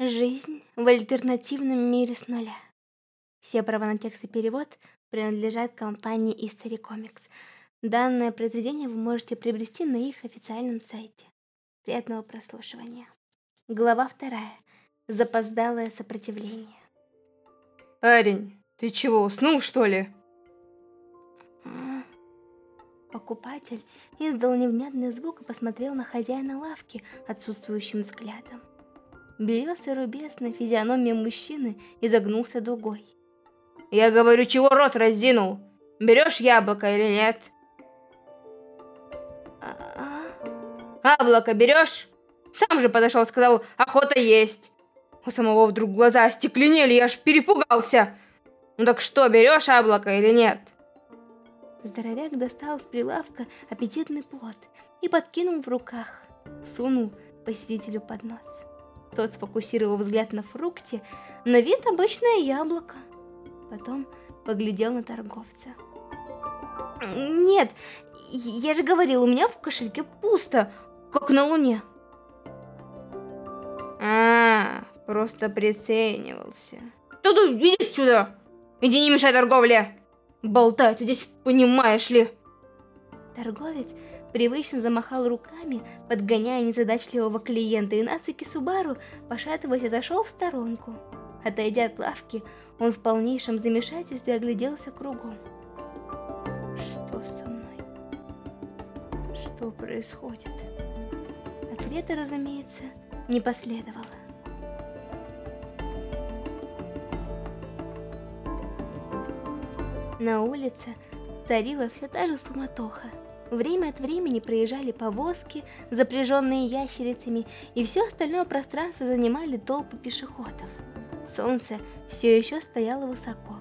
Жизнь в альтернативном мире с нуля. Все права на текст и перевод принадлежат компании History Comics. Данное произведение вы можете приобрести на их официальном сайте. Приятного прослушивания. Глава вторая. Запоздалое сопротивление. Парень, ты чего, уснул что ли? Покупатель издал невнятный звук и посмотрел на хозяина лавки отсутствующим взглядом. Белесый рубец на физиономии мужчины изогнулся дугой. «Я говорю, чего рот разинул? Берешь яблоко или нет?» А «Яблоко берешь?» Сам же подошел, сказал, охота есть. У самого вдруг глаза остекленели, я аж перепугался. Ну так что, берешь яблоко или нет? Здоровяк достал с прилавка аппетитный плод и подкинул в руках, сунул посетителю под нос. Тот сфокусировал взгляд на фрукте, на вид обычное яблоко. Потом поглядел на торговца. «Нет, я же говорил, у меня в кошельке пусто, как на луне». А, просто приценивался. Туду, иди отсюда! Иди не мешай торговле! Болтается здесь, понимаешь ли? Торговец привычно замахал руками, подгоняя незадачливого клиента, и Нацуки Субару, пошатываясь, отошел в сторонку. Отойдя от лавки, он в полнейшем замешательстве огляделся кругом. Что со мной? Что происходит? Ответа, разумеется, не последовало. На улице царила все та же суматоха. Время от времени проезжали повозки, запряженные ящерицами, и все остальное пространство занимали толпы пешеходов. Солнце все еще стояло высоко,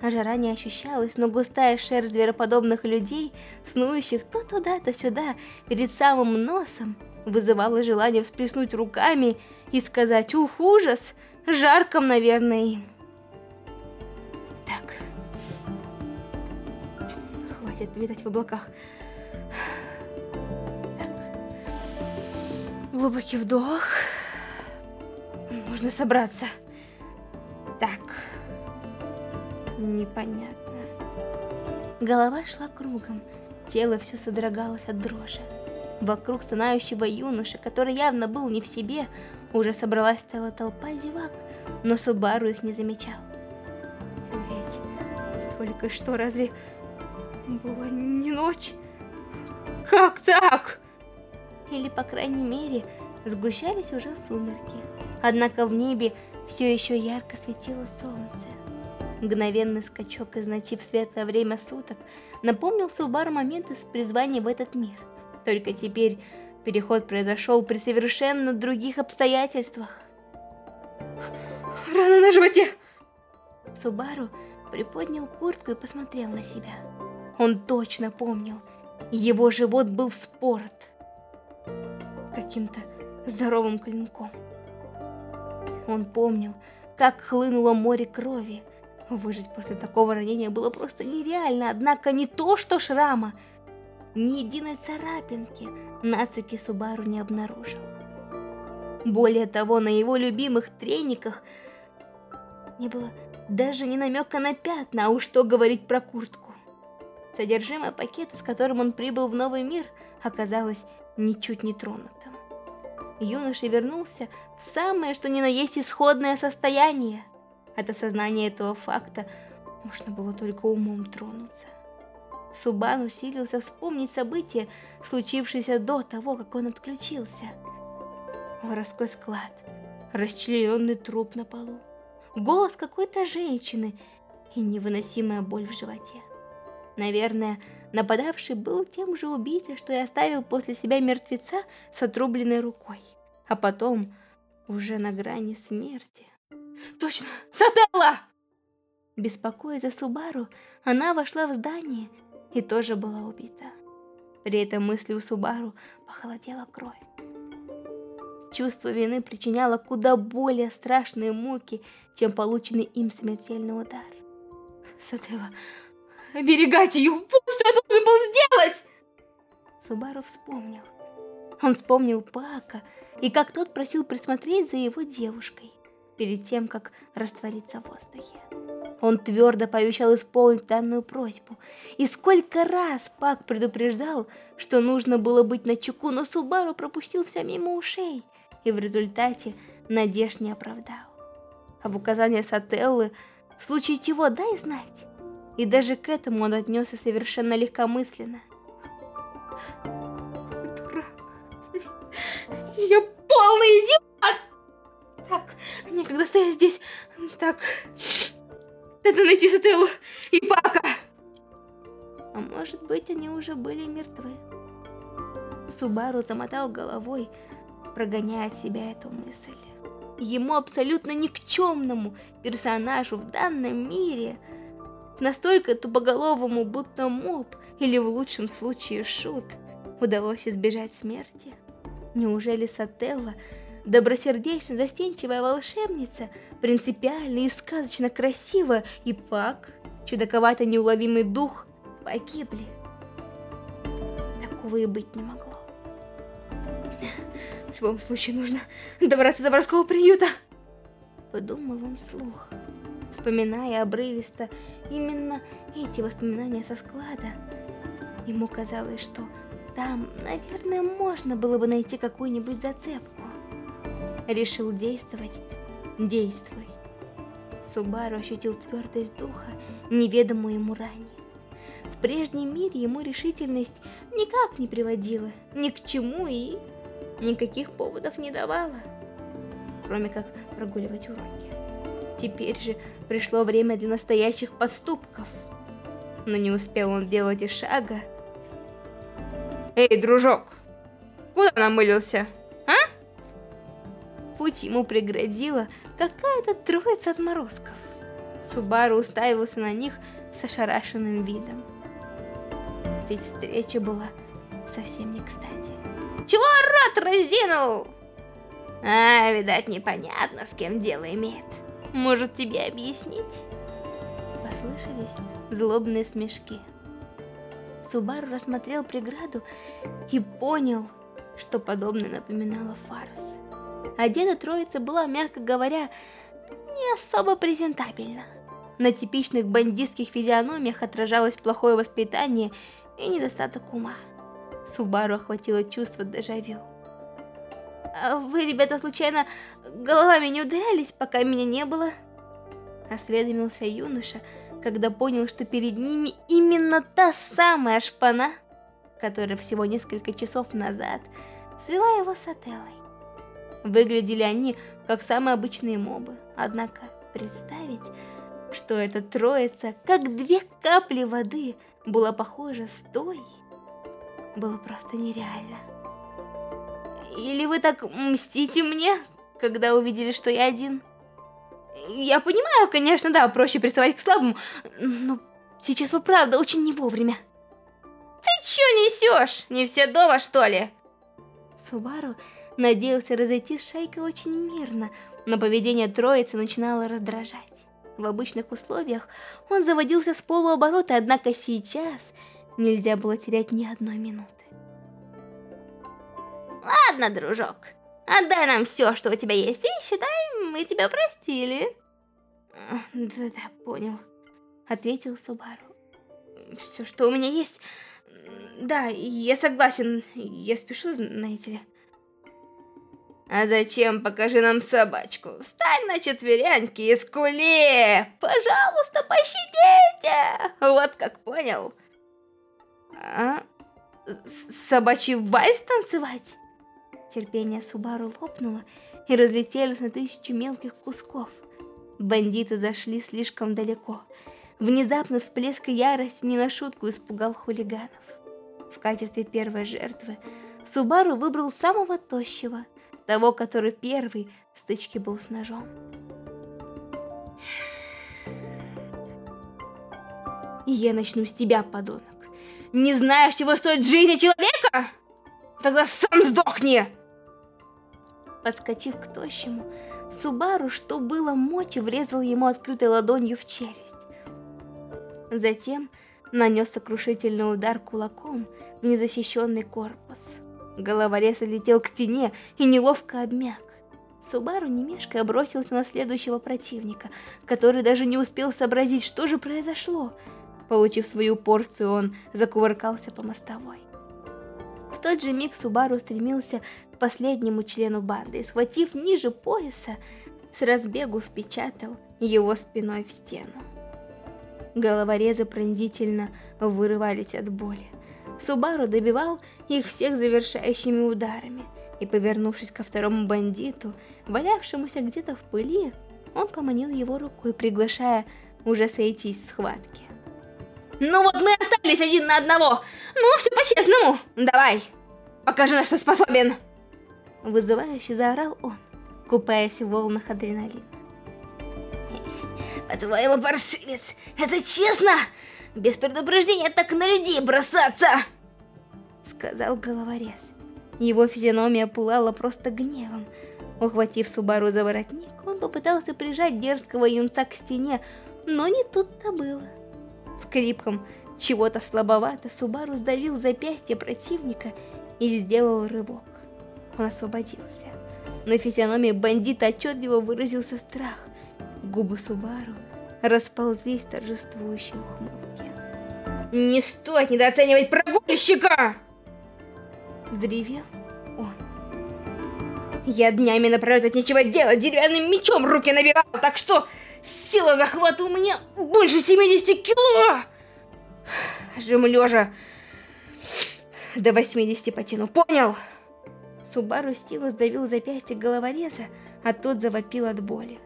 а жара не ощущалась, но густая шерсть звероподобных людей, снующих то туда, то сюда, перед самым носом, вызывала желание всплеснуть руками и сказать «Ух, ужас! Жарком, наверное, им!» Так, хватит витать в облаках. Глубокий вдох. Нужно собраться. Так. Непонятно. Голова шла кругом. Тело все содрогалось от дрожи. Вокруг стонающего юноши, который явно был не в себе, уже собралась целая толпа зевак, но Субару их не замечал. Ведь только что разве была не ночь? Как так? Или, по крайней мере, сгущались уже сумерки. Однако в небе все еще ярко светило солнце. Мгновенный скачок из ночи в светлое время суток напомнил Субару моменты с призванием в этот мир. Только теперь переход произошел при совершенно других обстоятельствах. Рана на животе! Субару приподнял куртку и посмотрел на себя. Он точно помнил, его живот был вспорот каким-то здоровым клинком. Он помнил, как хлынуло море крови. Выжить после такого ранения было просто нереально, однако не то, что шрама. Ни единой царапинки Нацуки Субару не обнаружил. Более того, на его любимых трениках не было даже ни намека на пятна, а уж что говорить про куртку. Содержимое пакета, с которым он прибыл в новый мир, оказалось ничуть не тронутым. Юноша вернулся в самое что ни на есть исходное состояние. От осознания этого факта можно было только умом тронуться. Субан усилился вспомнить события, случившиеся до того, как он отключился. Воровской склад, расчлененный труп на полу, голос какой-то женщины и невыносимая боль в животе. Наверное, нападавший был тем же убийцей, что и оставил после себя мертвеца с отрубленной рукой. А потом, уже на грани смерти... Точно! Сателла! Беспокоясь за Субару, она вошла в здание и тоже была убита. При этом мысли у Субару похолодела кровь. Чувство вины причиняло куда более страшные муки, чем полученный им смертельный удар. Сателла, оберегать ее, что я должен был сделать! Субару вспомнил. Он вспомнил Пака и как тот просил присмотреть за его девушкой перед тем, как раствориться в воздухе. Он твердо пообещал исполнить данную просьбу. И сколько раз Пак предупреждал, что нужно было быть на чеку, но Субару пропустил все мимо ушей. И в результате надежд не оправдал. А в указания Сателлы, в случае чего дай знать. И даже к этому он отнесся совершенно легкомысленно. Дурак. Я полный идиот! Так, некогда стоять здесь. Так, надо найти Сателлу и Пака. А может быть, они уже были мертвы. Субару замотал головой, прогоняя от себя эту мысль. Ему абсолютно никчемному персонажу в данном мире, настолько тупоголовому, будто моб, или в лучшем случае шут, удалось избежать смерти. Неужели Сателла добросердечно застенчивая волшебница, принципиальная и сказочно красивая, и Пак, чудаковато неуловимый дух, погибли. Такого и быть не могло. В любом случае нужно добраться до воровского приюта. Подумал он вслух, вспоминая обрывисто именно эти воспоминания со склада. Ему казалось, что там, наверное, можно было бы найти какую-нибудь зацепку. Решил действовать? Действуй. Субару ощутил твердость духа, неведомую ему ранее. В прежнем мире ему решительность никак не приводила ни к чему и никаких поводов не давала, кроме как прогуливать уроки. Теперь же пришло время для настоящих поступков. Но не успел он делать и шага. Эй, дружок, куда намылился? Путь ему преградила какая-то троица отморозков. Субару уставился на них с ошарашенным видом. Ведь встреча была совсем не кстати. Чего рот разинул? А, видать, непонятно, с кем дело имеет. Может, тебе объяснить? Послышались злобные смешки. Субару рассмотрел преграду и понял, что подобное напоминало фарс. Одета троица была, мягко говоря, не особо презентабельна. На типичных бандитских физиономиях отражалось плохое воспитание и недостаток ума. Субару охватило чувство дежавю. «А «Вы, ребята, случайно головами не ударялись, пока меня не было?» Осведомился юноша, когда понял, что перед ними именно та самая шпана, которая всего несколько часов назад свела его с Отеллой. Выглядели они как самые обычные мобы, однако представить, что эта троица, как две капли воды, была похожа с той, было просто нереально. Или вы так мстите мне, когда увидели, что я один? Я понимаю, конечно, да, проще приставать к слабому, но сейчас вы правда очень не вовремя. Ты чё несешь? Не все дома, что ли? Субару надеялся разойтись с шайкой очень мирно, но поведение троицы начинало раздражать. В обычных условиях он заводился с полуоборота, однако сейчас нельзя было терять ни одной минуты. Ладно, дружок, отдай нам все, что у тебя есть, и считай, мы тебя простили. Да-да, понял, ответил Субару. Все, что у меня есть... Да, я согласен, я спешу, знаете ли. А зачем покажи нам собачку? Встань на четверяньки и скули! Пожалуйста, пощадите! Вот как понял. А? Собачий вальс танцевать? Терпение Субару лопнуло и разлетелось на тысячу мелких кусков. Бандиты зашли слишком далеко. Внезапно всплеск ярости не на шутку испугал хулиганов. В качестве первой жертвы Субару выбрал самого тощего, того, который первый в стычке был с ножом. Я начну с тебя, подонок. Не знаешь, чего стоит жизнь человека? Тогда сам сдохни! Подскочив к тощему, Субару, что было мочи, врезал ему открытой ладонью в челюсть. Затем нанес сокрушительный удар кулаком в незащищенный корпус. Головорез летел к стене и неловко обмяк. Субару немешко бросился на следующего противника, который даже не успел сообразить, что же произошло. Получив свою порцию, он закувыркался по мостовой. В тот же миг Субару стремился последнему члену банды и, схватив ниже пояса, с разбегу впечатал его спиной в стену. Головорезы пронзительно вырывались от боли. Субару добивал их всех завершающими ударами, и, повернувшись ко второму бандиту, валявшемуся где-то в пыли, он поманил его рукой, приглашая уже сойтись в схватке. «Ну вот мы остались один на одного! Ну, все по-честному! Давай, покажи, на что способен!» Вызывающе заорал он, купаясь в волнах адреналина. «По-твоему, паршивец, это честно? Без предупреждения так на людей бросаться!» Сказал головорез. Его физиономия пылала просто гневом. Ухватив Субару за воротник, он попытался прижать дерзкого юнца к стене, но не тут-то было. Скрипком чего-то слабовато Субару сдавил запястье противника и сделал рывок. Он освободился. На физиономии бандита отчетливо выразился страх. Губы Субару расползлись в торжествующей ухмылке. «Не стоит недооценивать прогульщика!» Взревел он. Я днями напролет от нечего делать, деревянным мечом руки набивал, так что сила захвата у меня больше 70 кило. Жим лежа до 80 потяну, понял? Субару Стила сдавил запястье головореза, а тот завопил от боли.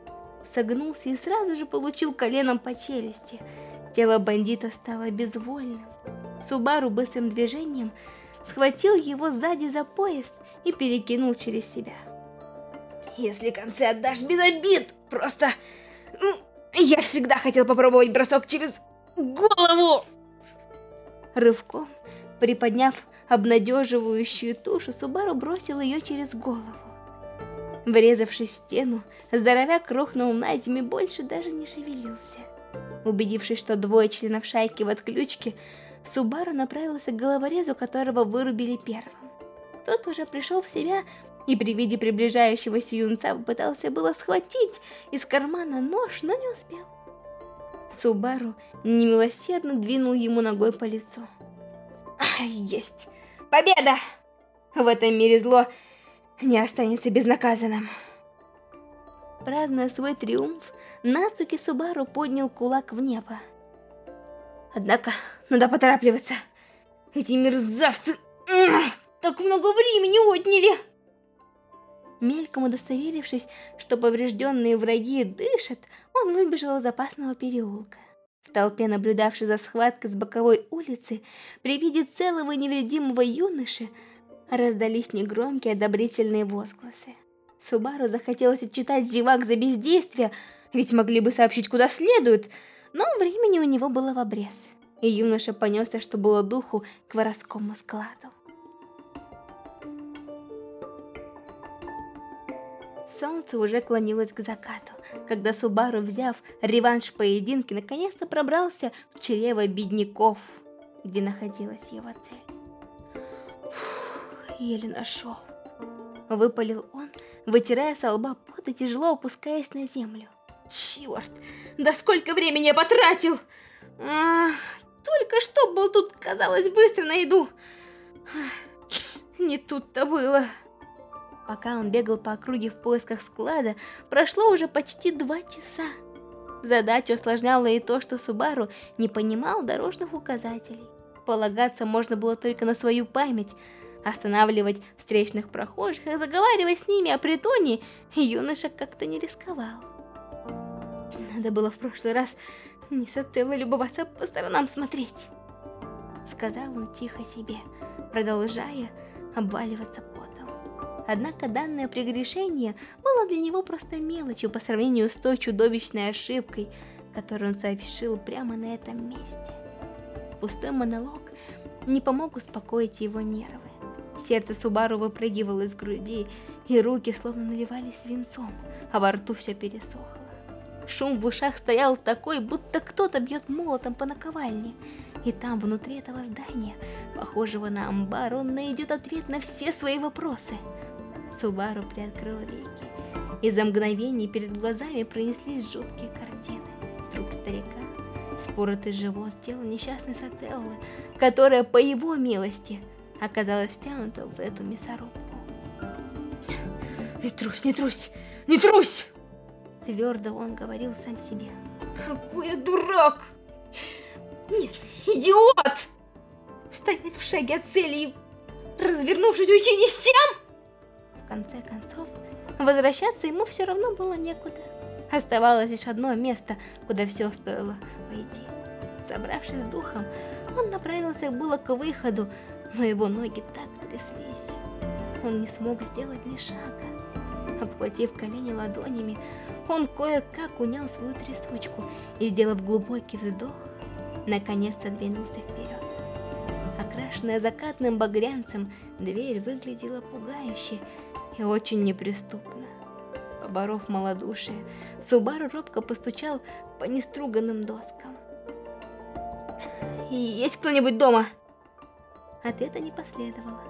Согнулся и сразу же получил коленом по челюсти. Тело бандита стало безвольным. Субару быстрым движением схватил его сзади за пояс и перекинул через себя. Если концы отдашь без обид, просто... Я всегда хотел попробовать бросок через голову! Рывком, приподняв обнадеживающую тушу, Субару бросил ее через голову. Врезавшись в стену, здоровяк рухнул на землю и больше даже не шевелился. Убедившись, что двое членов шайки в отключке, Субару направился к головорезу, которого вырубили первым. Тот уже пришел в себя и при виде приближающегося юнца попытался было схватить из кармана нож, но не успел. Субару немилосердно двинул ему ногой по лицу. Есть! Победа! В этом мире зло не останется безнаказанным. Празднуя свой триумф, Нацуки Субару поднял кулак в небо. Однако, надо поторапливаться. Эти мерзавцы так много времени отняли. Мельком удостоверившись, что поврежденные враги дышат, он выбежал из опасного переулка. В толпе, наблюдавшей за схваткой с боковой улицы, при виде целого невредимого юноши, раздались негромкие одобрительные возгласы. Субару захотелось отчитать зевак за бездействие, ведь могли бы сообщить куда следует, но времени у него было в обрез, и юноша понесся, что было духу, к воровскому складу. Солнце уже клонилось к закату, когда Субару, взяв реванш поединки, наконец-то пробрался в чрево бедняков, где находилась его цель. Фух, еле нашел. Выпалил он, вытирая со лба пот и тяжело опускаясь на землю. Черт, да сколько времени я потратил! А, только что был тут, казалось, быстро на еду. Не тут-то было. Пока он бегал по округе в поисках склада, прошло уже почти два часа. Задачу осложняло и то, что Субару не понимал дорожных указателей. Полагаться можно было только на свою память. Останавливать встречных прохожих и заговаривать с ними о притоне юноша как-то не рисковал. Надо было в прошлый раз не с Отелло любоваться, а по сторонам смотреть. Сказал он тихо себе, продолжая обваливаться потом. Однако данное прегрешение было для него просто мелочью по сравнению с той чудовищной ошибкой, которую он совершил прямо на этом месте. Пустой монолог не помог успокоить его нервы. Сердце Субару выпрыгивало из груди, и руки словно наливались свинцом, а во рту все пересохло. Шум в ушах стоял такой, будто кто-то бьет молотом по наковальне. И там, внутри этого здания, похожего на амбар, он найдет ответ на все свои вопросы. Субару приоткрыл веки, и за мгновение перед глазами пронеслись жуткие картины. Труп старика, споротый живот, тело несчастной Сателлы, которая, по его милости, оказалась втянута в эту мясорубку. «Не трусь, не трусь, не трусь!» Твердо он говорил сам себе. «Какой я дурак!» Нет, идиот! Стоять в шаге от цели и, развернувшись, уйти не с тем? В конце концов, возвращаться ему все равно было некуда. Оставалось лишь одно место, куда все стоило пойти. Собравшись с духом, он направился было к выходу, но его ноги так тряслись. Он не смог сделать ни шага. Обхватив колени ладонями, он кое-как унял свою трясучку и, сделав глубокий вздох, наконец-то двинулся вперед. Окрашенная закатным багрянцем, дверь выглядела пугающе и очень неприступно. Поборов малодушие, Субару робко постучал по неструганным доскам. «Есть кто-нибудь дома?» Ответа не последовало.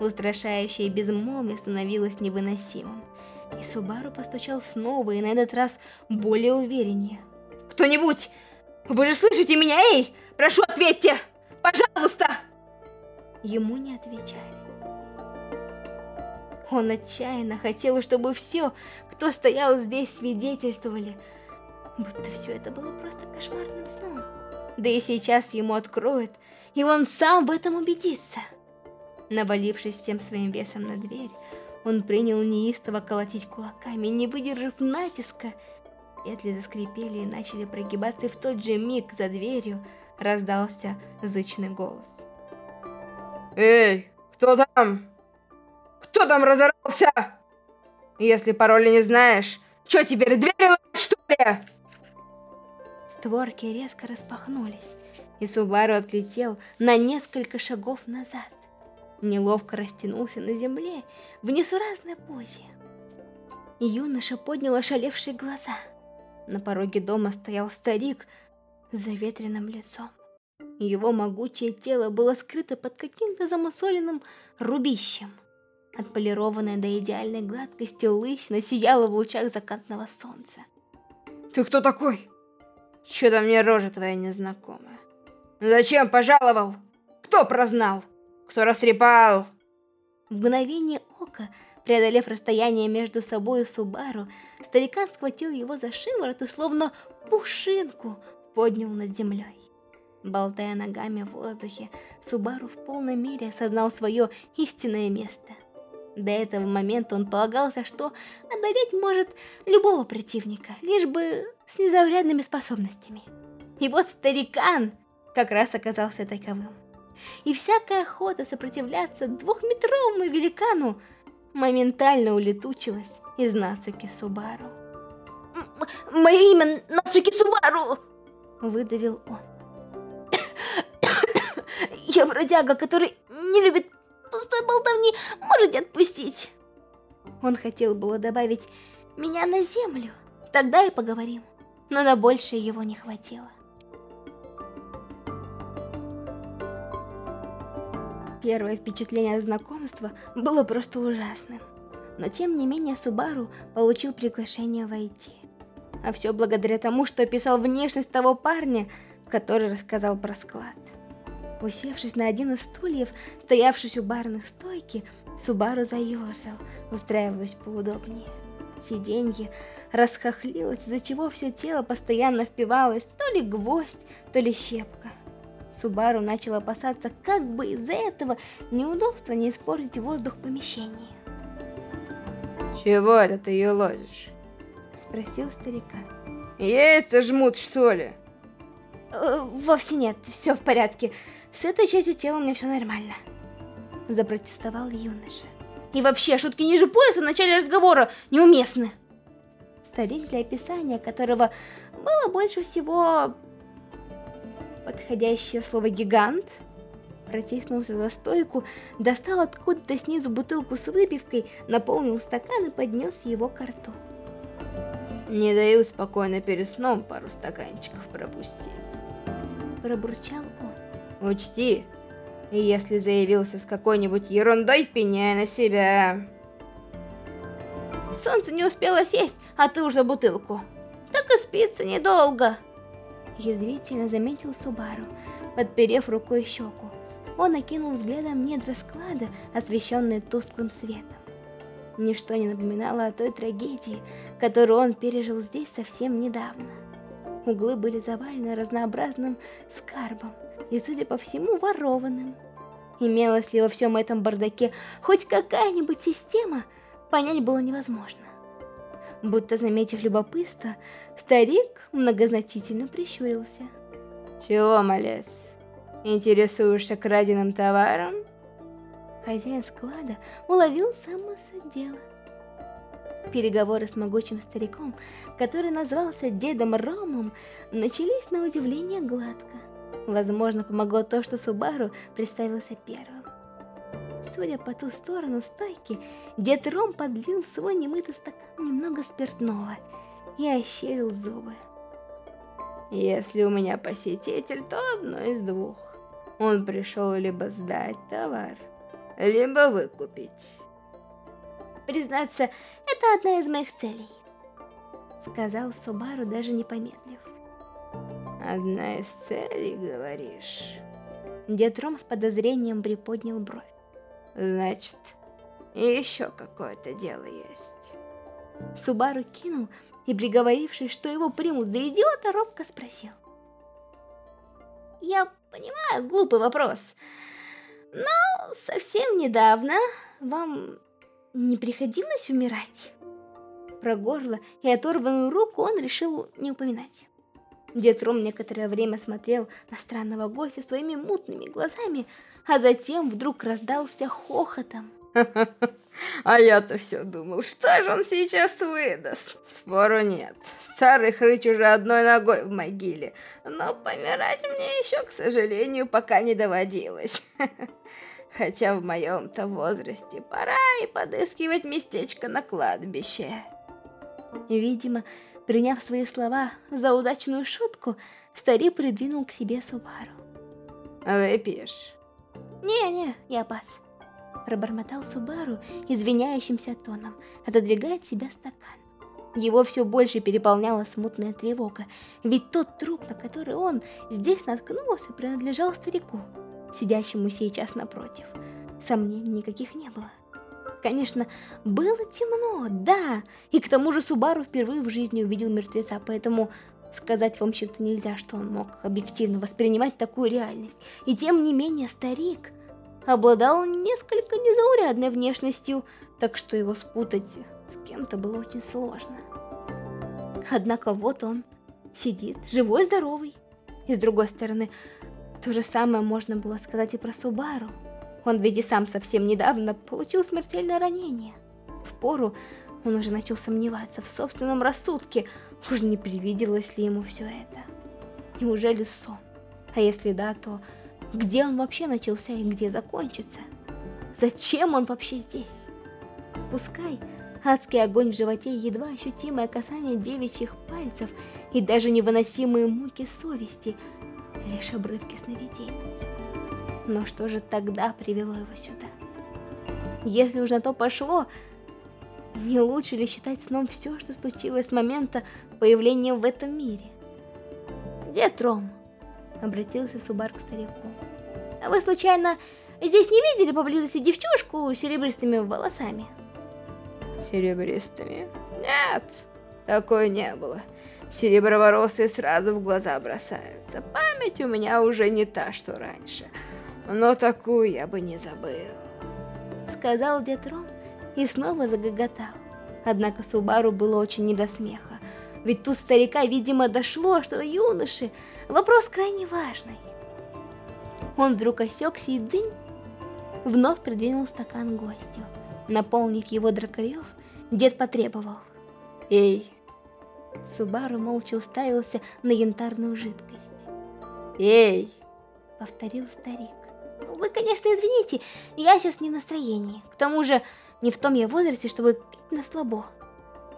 Устрашающее безмолвие становилось невыносимым. И Субару постучал снова, и на этот раз более увереннее. «Кто-нибудь! Вы же слышите меня, эй! Прошу, ответьте! Пожалуйста!» Ему не отвечали. Он отчаянно хотел, чтобы все, кто стоял здесь, свидетельствовали, будто все это было просто кошмарным сном. Да и сейчас ему откроют, и он сам в этом убедится. Навалившись всем своим весом на дверь, он принял неистово колотить кулаками, не выдержав натиска, Петли заскрипели и начали прогибаться, и в тот же миг за дверью раздался зычный голос. «Эй, кто там? Кто там разорался? Если пароля не знаешь, что теперь, дверь ломать, что ли?» Створки резко распахнулись, и Субару отлетел на несколько шагов назад. Неловко растянулся на земле в несуразной позе. Юноша поднял ошалевшие глаза – на пороге дома стоял старик с заветренным лицом. Его могучее тело было скрыто под каким-то замусоленным рубищем. Отполированная до идеальной гладкости лысина сияла в лучах закатного солнца. «Ты кто такой? Чё-то мне рожа твоя незнакомая. Зачем пожаловал? Кто прознал? Кто растрепал?» В мгновение ока Преодолев расстояние между собой и Субару, старикан схватил его за шиворот и словно пушинку поднял над землей. Болтая ногами в воздухе, Субару в полной мере осознал свое истинное место. До этого момента он полагался, что одолеть может любого противника, лишь бы с незаурядными способностями. И вот старикан как раз оказался таковым. И всякая охота сопротивляться двухметровому великану моментально улетучилась из Нацуки Субару. «Мое имя Нацуки Субару!» – выдавил он. «Я бродяга, который не любит пустой болтовни, можете отпустить?» Он хотел было добавить «меня на землю, тогда и поговорим», но на большее его не хватило. Первое впечатление от знакомства было просто ужасным. Но тем не менее Субару получил приглашение войти. А все благодаря тому, что описал внешность того парня, который рассказал про склад. Усевшись на один из стульев, стоявшись у барных стойки, Субару заерзал, устраиваясь поудобнее. Сиденье расхохлилось, из-за чего все тело постоянно впивалось то ли гвоздь, то ли щепка. Субару начал опасаться, как бы из-за этого неудобства не испортить воздух помещения. «Чего это ты ее лозишь?» – спросил старика. «Яйца жмут, что ли?» э, «Вовсе нет, все в порядке. С этой частью тела у меня все нормально», – запротестовал юноша. «И вообще, шутки ниже пояса в начале разговора неуместны!» Старик, для описания которого было больше всего подходящее слово «гигант», протиснулся за стойку, достал откуда-то снизу бутылку с выпивкой, наполнил стакан и поднес его к рту. «Не даю спокойно перед сном пару стаканчиков пропустить», пробурчал он. Учти, если заявился с какой-нибудь ерундой, пеняй на себя. Солнце не успело сесть, а ты уже бутылку. Так и спится недолго. Язвительно заметил Субару, подперев рукой щеку. Он окинул взглядом недра склада, освещенные тусклым светом. Ничто не напоминало о той трагедии, которую он пережил здесь совсем недавно. Углы были завалены разнообразным скарбом и, судя по всему, ворованным. Имелась ли во всем этом бардаке хоть какая-нибудь система, понять было невозможно. Будто заметив любопытство, старик многозначительно прищурился. «Чего, малец, интересуешься краденым товаром?» Хозяин склада уловил самую суть дела. Переговоры с могучим стариком, который назвался Дедом Ромом, начались на удивление гладко. Возможно, помогло то, что Субару представился первым. Судя по ту сторону стойки, дед Ром подлил в свой немытый стакан немного спиртного и ощерил зубы. Если у меня посетитель, то одно из двух. Он пришел либо сдать товар, либо выкупить. Признаться, это одна из моих целей, сказал Субару, даже не помедлив. Одна из целей, говоришь? Дед Ром с подозрением приподнял бровь. Значит, еще какое-то дело есть. Субару кинул и, приговорившись, что его примут за идиота, робко спросил. Я понимаю, глупый вопрос, но совсем недавно вам не приходилось умирать? Про горло и оторванную руку он решил не упоминать. Дед Ром некоторое время смотрел на странного гостя своими мутными глазами, а затем вдруг раздался хохотом. А я-то все думал, что же он сейчас выдаст? Спору нет. Старый хрыч уже одной ногой в могиле. Но помирать мне еще, к сожалению, пока не доводилось. Хотя в моем-то возрасте пора и подыскивать местечко на кладбище. Видимо, приняв свои слова за удачную шутку, старик придвинул к себе Субару. «Выпьешь?» «Не-не, я пас», — пробормотал Субару извиняющимся тоном, отодвигая от себя стакан. Его все больше переполняла смутная тревога, ведь тот труп, на который он здесь наткнулся, принадлежал старику, сидящему сейчас напротив. Сомнений никаких не было. Конечно, было темно, да, и к тому же Субару впервые в жизни увидел мертвеца, поэтому Сказать, в общем-то, нельзя, что он мог объективно воспринимать такую реальность. И тем не менее, старик обладал несколько незаурядной внешностью, так что его спутать с кем-то было очень сложно. Однако вот он сидит, живой-здоровый. И с другой стороны, то же самое можно было сказать и про Субару. Он ведь и сам совсем недавно получил смертельное ранение. В пору он уже начал сомневаться в собственном рассудке. Уж не привиделось ли ему все это? Неужели сон? А если да, то где он вообще начался и где закончится? Зачем он вообще здесь? Пускай адский огонь в животе, едва ощутимое касание девичьих пальцев и даже невыносимые муки совести — лишь обрывки сновидений. Но что же тогда привело его сюда? Если уж на то пошло, не лучше ли считать сном все, что случилось с момента появления в этом мире? «Дед Ром», — обратился Субар к старику, — «а вы случайно здесь не видели поблизости девчушку с серебристыми волосами?» «Серебристыми? Нет, такой не было. Сереброворосые сразу в глаза бросаются. Память у меня уже не та, что раньше, но такую я бы не забыл», — сказал дед Ром и снова загоготал. Однако Субару было очень не до смеха, ведь тут старика, видимо, дошло, что юноши вопрос крайне важный. Он вдруг осекся и дынь, вновь придвинул стакан гостю. Наполнив его дракарев, дед потребовал. «Эй!» Субару молча уставился на янтарную жидкость. «Эй!» — повторил старик. «Вы, конечно, извините, я сейчас не в настроении. К тому же, не в том я возрасте, чтобы пить на слабо.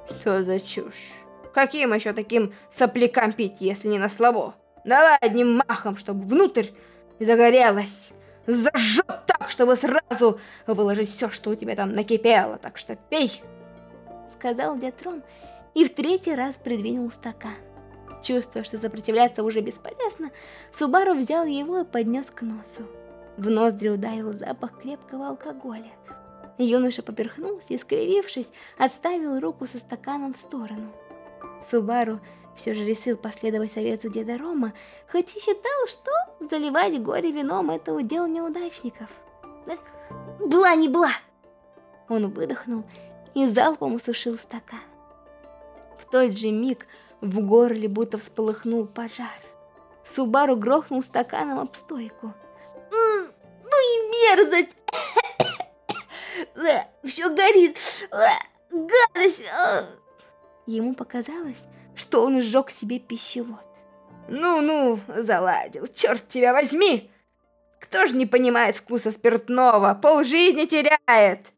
Что за чушь? Каким еще таким соплякам пить, если не на слабо? Давай одним махом, чтобы внутрь и загорелась. Зажжет так, чтобы сразу выложить все, что у тебя там накипело, так что пей. Сказал дед Ром и в третий раз придвинул стакан. Чувствуя, что сопротивляться уже бесполезно, Субару взял его и поднес к носу. В ноздри ударил запах крепкого алкоголя. Юноша поперхнулся и, скривившись, отставил руку со стаканом в сторону. Субару все же решил последовать совету деда Рома, хоть и считал, что заливать горе вином – это удел неудачников. Была не была! Он выдохнул и залпом усушил стакан. В тот же миг в горле будто всполыхнул пожар. Субару грохнул стаканом об стойку. «Ну и мерзость! Все горит! Гадость!» Ему показалось, что он сжег себе пищевод. «Ну-ну, заладил, черт тебя возьми! Кто ж не понимает вкуса спиртного, полжизни теряет!»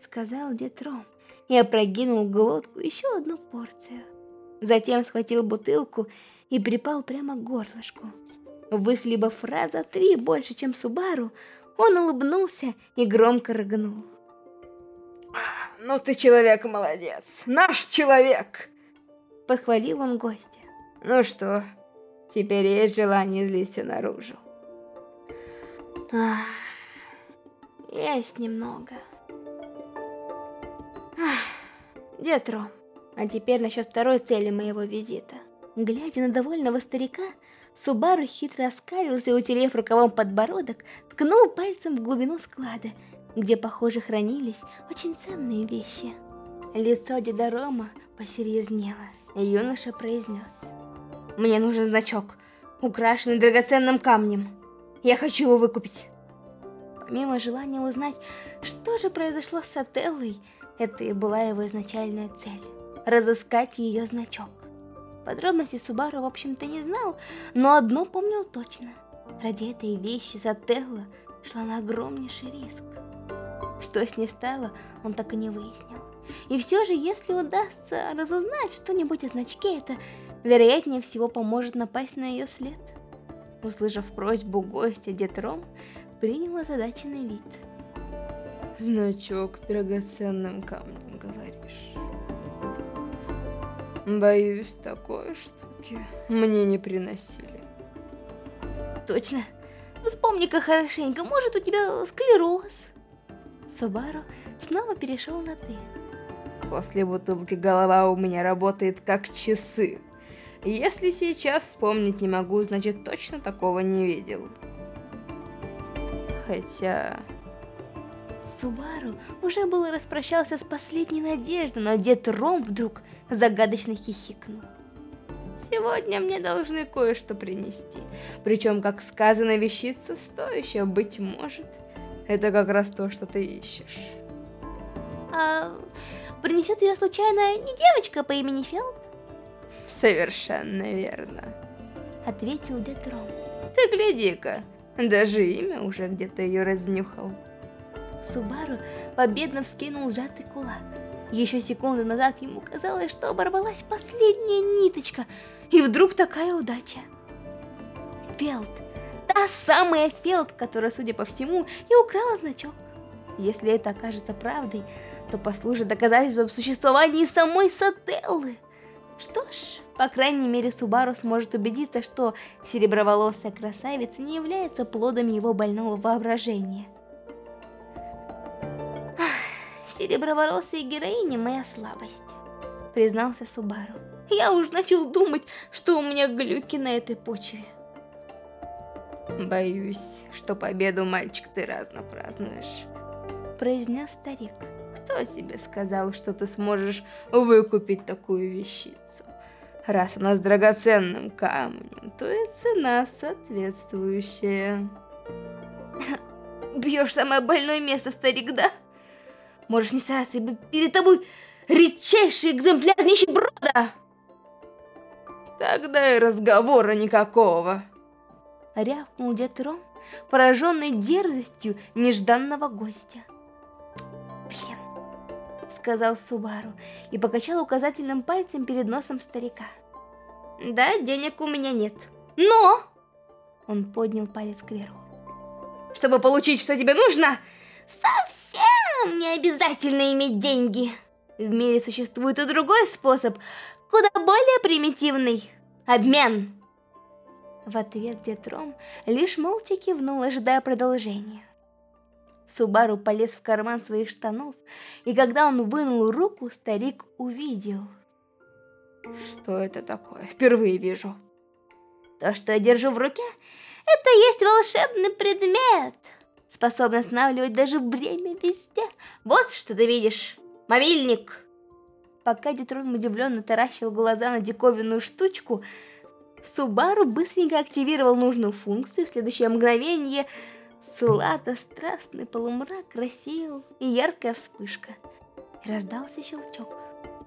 Сказал дед Ром и опрокинул глотку еще одну порцию. Затем схватил бутылку и припал прямо к горлышку. Выхлебав раза три больше, чем Субару, он улыбнулся и громко рыгнул. «Ну ты человек молодец, наш человек!» Похвалил он гостя. «Ну что, теперь есть желание излить все наружу?» Ах, есть немного. Ах, дед Ром, а теперь насчет второй цели моего визита. Глядя на довольного старика, Субару хитро оскалился, утерев рукавом подбородок, ткнул пальцем в глубину склада, где, похоже, хранились очень ценные вещи. Лицо деда Рома посерьезнело, и юноша произнес. «Мне нужен значок, украшенный драгоценным камнем. Я хочу его выкупить». Помимо желания узнать, что же произошло с Отеллой, это и была его изначальная цель – разыскать ее значок. Подробности Субару, в общем-то, не знал, но одно помнил точно. Ради этой вещи Сателла шла на огромнейший риск. Что с ней стало, он так и не выяснил. И все же, если удастся разузнать что-нибудь о значке, это, вероятнее всего, поможет напасть на ее след. Услышав просьбу гостя, дед Ром принял озадаченный вид. «Значок с драгоценным камнем, говоришь?» Боюсь, такой штуки мне не приносили. Точно. Вспомни-ка хорошенько, может у тебя склероз? Субару снова перешел на «ты». После бутылки голова у меня работает как часы. Если сейчас вспомнить не могу, значит точно такого не видел. Хотя... Субару уже было распрощался с последней надеждой, но дед Ром вдруг загадочно хихикнул. Сегодня мне должны кое-что принести. Причем, как сказано, вещица стоящая, быть может. Это как раз то, что ты ищешь. А принесет ее случайно не девочка по имени Фелд? Совершенно верно. Ответил дед Ром. Ты гляди-ка, даже имя уже где-то ее разнюхал. Субару победно вскинул сжатый кулак. Еще секунду назад ему казалось, что оборвалась последняя ниточка, и вдруг такая удача. Фелд, та самая Фелд, которая, судя по всему, и украла значок. Если это окажется правдой, то послужит доказательством существования самой Сателлы. Что ж, по крайней мере, Субару сможет убедиться, что сереброволосая красавица не является плодом его больного воображения. Сереброволосая героиня моя слабость, признался Субару. Я уж начал думать, что у меня глюки на этой почве. Боюсь, что победу, мальчик, ты разно празднуешь, произнес старик. Кто тебе сказал, что ты сможешь выкупить такую вещицу? Раз она с драгоценным камнем, то и цена соответствующая. Бьешь самое больное место, старик, да? Можешь не стараться, ибо перед тобой редчайший экземпляр нищеброда. Тогда и разговора никакого. Рявкнул дед Ром, пораженный дерзостью нежданного гостя. Блин, сказал Субару и покачал указательным пальцем перед носом старика. Да, денег у меня нет. Но! Он поднял палец кверху. Чтобы получить, что тебе нужно, совсем не обязательно иметь деньги. В мире существует и другой способ, куда более примитивный. Обмен. В ответ дед Ром лишь молча кивнул, ожидая продолжения. Субару полез в карман своих штанов, и когда он вынул руку, старик увидел. Что это такое? Впервые вижу. То, что я держу в руке, это есть волшебный предмет. Способен останавливать даже время везде. Вот что ты видишь. Мобильник. Пока Детрон удивленно таращил глаза на диковинную штучку, Субару быстренько активировал нужную функцию, в следующее мгновение сладострастный полумрак рассеял и яркая вспышка. И раздался щелчок.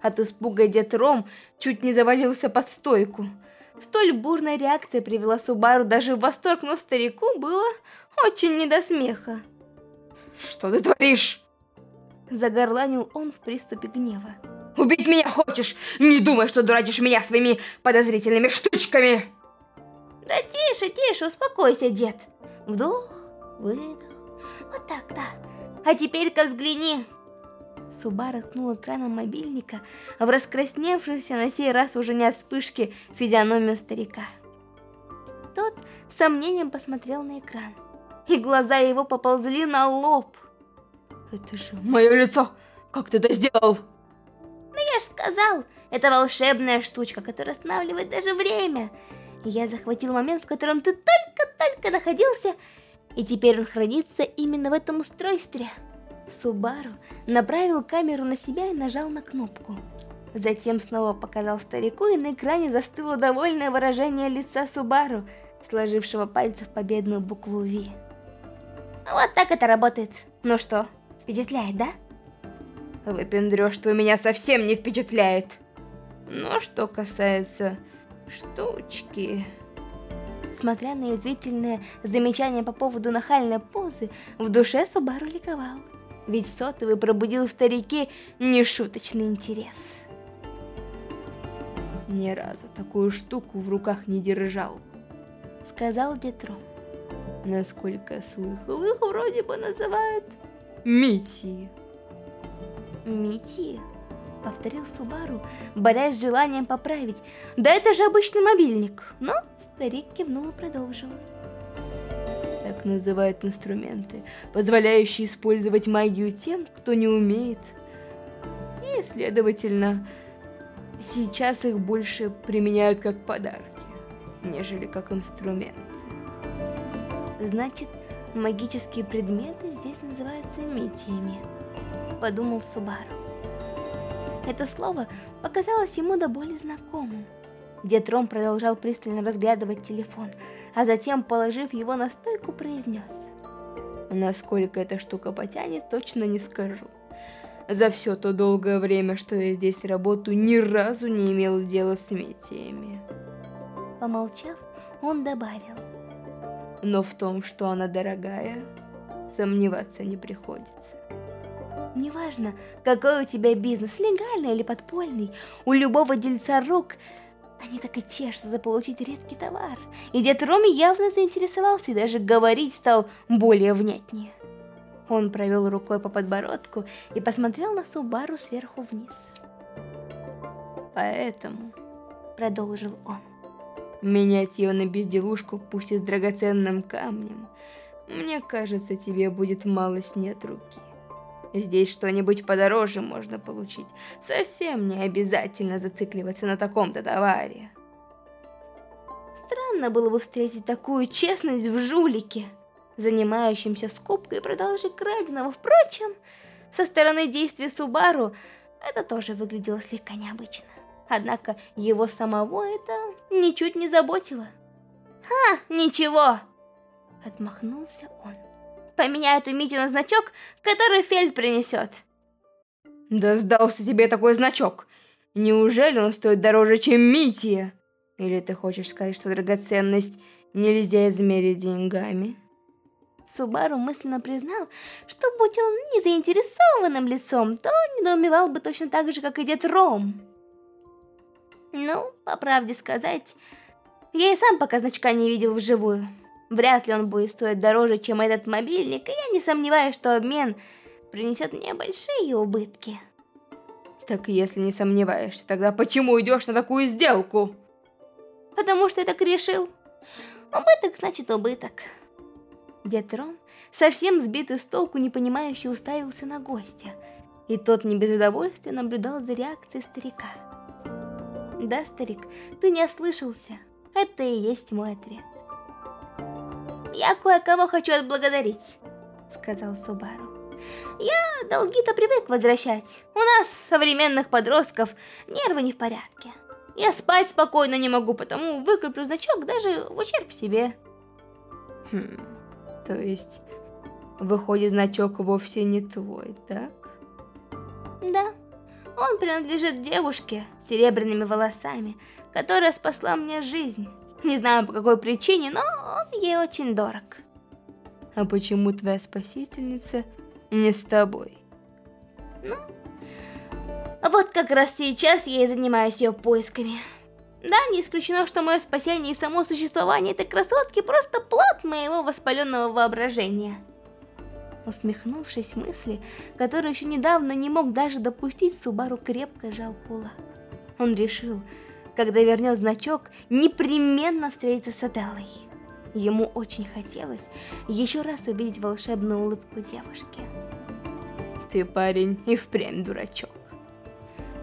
От испуга дед Ром чуть не завалился под стойку. Столь бурная реакция привела Субару даже в восторг, но старику было очень не до смеха. «Что ты творишь?» Загорланил он в приступе гнева. «Убить меня хочешь? Не думай, что дурачишь меня своими подозрительными штучками!» «Да тише, тише, успокойся, дед. Вдох, выдох. Вот так, да. А теперь-ка взгляни!» Субара ткнул экраном мобильника в раскрасневшуюся на сей раз уже не от вспышки физиономию старика. Тот с сомнением посмотрел на экран, и глаза его поползли на лоб. «Это же мое лицо! Как ты это сделал?» «Ну я ж сказал, это волшебная штучка, которая останавливает даже время. Я захватил момент, в котором ты только-только находился, и теперь он хранится именно в этом устройстве». Субару направил камеру на себя и нажал на кнопку. Затем снова показал старику, и на экране застыло довольное выражение лица Субару, сложившего пальцы в победную букву V. Вот так это работает. Ну что, впечатляет, да? Выпендрёж, что меня совсем не впечатляет. Но что касается штучки... Смотря на язвительное замечание по поводу нахальной позы, в душе Субару ликовал ведь сотовый пробудил в старике нешуточный интерес. Ни разу такую штуку в руках не держал, сказал Детром. Насколько слыхал, их вроде бы называют Мити. Мити? Повторил Субару, борясь с желанием поправить. Да это же обычный мобильник. Но старик кивнул и продолжил так называют инструменты, позволяющие использовать магию тем, кто не умеет. И, следовательно, сейчас их больше применяют как подарки, нежели как инструменты. Значит, магические предметы здесь называются митиями, подумал Субару. Это слово показалось ему до боли знакомым. Дед Ром продолжал пристально разглядывать телефон, а затем, положив его на стойку, произнес. Насколько эта штука потянет, точно не скажу. За все то долгое время, что я здесь работаю, ни разу не имел дела с метиями. Помолчав, он добавил. Но в том, что она дорогая, сомневаться не приходится. Неважно, какой у тебя бизнес, легальный или подпольный, у любого дельца рук – они так и чешутся заполучить редкий товар. И дед Роми явно заинтересовался и даже говорить стал более внятнее. Он провел рукой по подбородку и посмотрел на Субару сверху вниз. «Поэтому», — продолжил он, — «менять ее на безделушку, пусть и с драгоценным камнем, мне кажется, тебе будет мало снет руки». Здесь что-нибудь подороже можно получить. Совсем не обязательно зацикливаться на таком-то товаре. Странно было бы встретить такую честность в жулике, занимающемся скупкой продажей краденого. Впрочем, со стороны действий Субару это тоже выглядело слегка необычно. Однако его самого это ничуть не заботило. «Ха, ничего!» Отмахнулся он. Поменяю эту Митю на значок, который Фельд принесет. Да сдался тебе такой значок. Неужели он стоит дороже, чем Мития? Или ты хочешь сказать, что драгоценность нельзя измерить деньгами? Субару мысленно признал, что будь он не заинтересованным лицом, то недоумевал бы точно так же, как и дед Ром. Ну, по правде сказать, я и сам пока значка не видел вживую. Вряд ли он будет стоить дороже, чем этот мобильник, и я не сомневаюсь, что обмен принесет мне большие убытки. Так если не сомневаешься, тогда почему идешь на такую сделку? Потому что я так решил. Убыток значит убыток. Дед Ром, совсем сбитый с толку, непонимающе уставился на гостя, и тот не без удовольствия наблюдал за реакцией старика. Да, старик, ты не ослышался. Это и есть мой ответ. Я кое-кого хочу отблагодарить, сказал Субару. Я долги-то привык возвращать. У нас, современных подростков, нервы не в порядке. Я спать спокойно не могу, потому выкреплю значок даже в ущерб себе. Хм, то есть, выходит, значок вовсе не твой, так? Да, он принадлежит девушке с серебряными волосами, которая спасла мне жизнь. Не знаю по какой причине, но он ей очень дорог. А почему твоя спасительница не с тобой? Ну, вот как раз сейчас я и занимаюсь ее поисками. Да, не исключено, что мое спасение и само существование этой красотки просто плод моего воспаленного воображения. Усмехнувшись мысли, которую еще недавно не мог даже допустить, Субару крепко сжал кулак. Он решил, когда вернет значок, непременно встретиться с Аделой. Ему очень хотелось еще раз увидеть волшебную улыбку девушки. Ты, парень, и впрямь дурачок.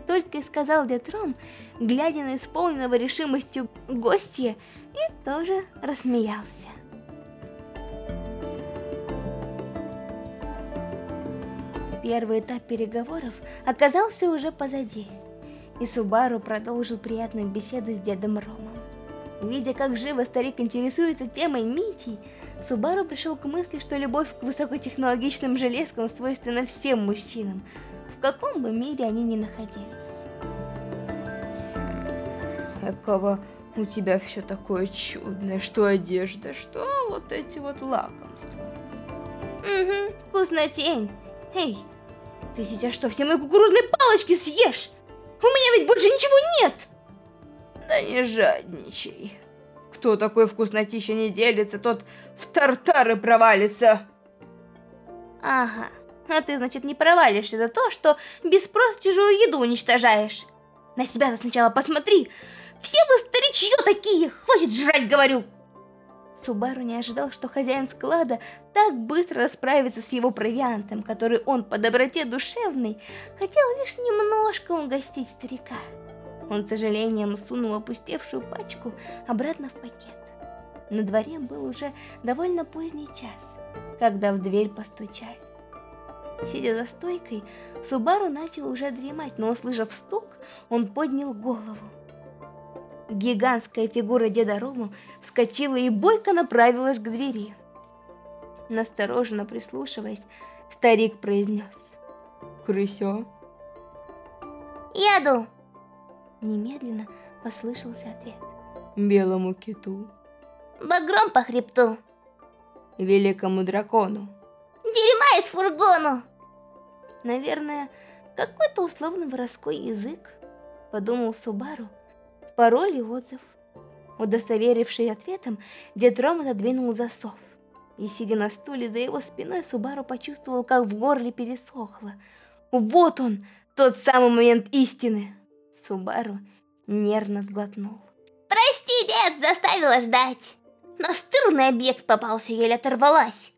Только и сказал дед Ром, глядя на исполненного решимостью гостя, и тоже рассмеялся. Первый этап переговоров оказался уже позади, и Субару продолжил приятную беседу с дедом Ромом. Видя, как живо старик интересуется темой Мити, Субару пришел к мысли, что любовь к высокотехнологичным железкам свойственна всем мужчинам, в каком бы мире они ни находились. Какого у тебя все такое чудное, что одежда, что вот эти вот лакомства. Угу, вкуснотень. Эй, ты сейчас что, все мои кукурузные палочки съешь? У меня ведь больше ничего нет! Да не жадничай. Кто такой вкуснотища не делится, тот в тартары провалится. Ага, а ты, значит, не провалишься за то, что без спроса чужую еду уничтожаешь. На себя-то сначала посмотри. Все вы старичье такие, хватит жрать, говорю. Субару не ожидал, что хозяин склада так быстро расправится с его провиантом, который он по доброте душевной хотел лишь немножко угостить старика. Он с сожалением сунул опустевшую пачку обратно в пакет. На дворе был уже довольно поздний час, когда в дверь постучали. Сидя за стойкой, Субару начал уже дремать, но услышав стук, он поднял голову. Гигантская фигура деда Рому вскочила и бойко направилась к двери. Настороженно прислушиваясь, старик произнес. «Крысё?» «Еду!» Немедленно послышался ответ. «Белому киту?» «Багром по хребту!» «Великому дракону?» «Дерьма из фургону!» Наверное, какой-то условно воровской язык, подумал Субару, пароль и отзыв. Удостоверивший ответом, дед Ром отодвинул засов. И, сидя на стуле за его спиной, Субару почувствовал, как в горле пересохло. Вот он, тот самый момент истины. Субару нервно сглотнул. «Прости, дед, заставила ждать. Но стырный объект попался, еле оторвалась».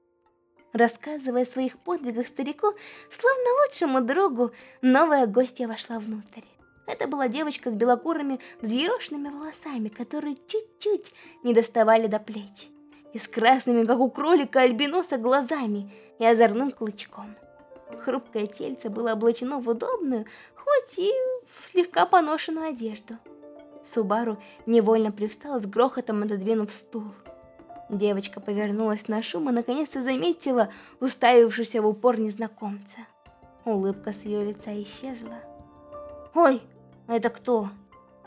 Рассказывая о своих подвигах старику, словно лучшему другу, новая гостья вошла внутрь. Это была девочка с белокурыми взъерошенными волосами, которые чуть-чуть не доставали до плеч, и с красными, как у кролика альбиноса, глазами и озорным клычком. Хрупкое тельце было облачено в удобную, хоть и слегка поношенную одежду. Субару невольно привстал с грохотом, отодвинув стул. Девочка повернулась на шум и наконец-то заметила уставившуюся в упор незнакомца. Улыбка с ее лица исчезла. «Ой, это кто?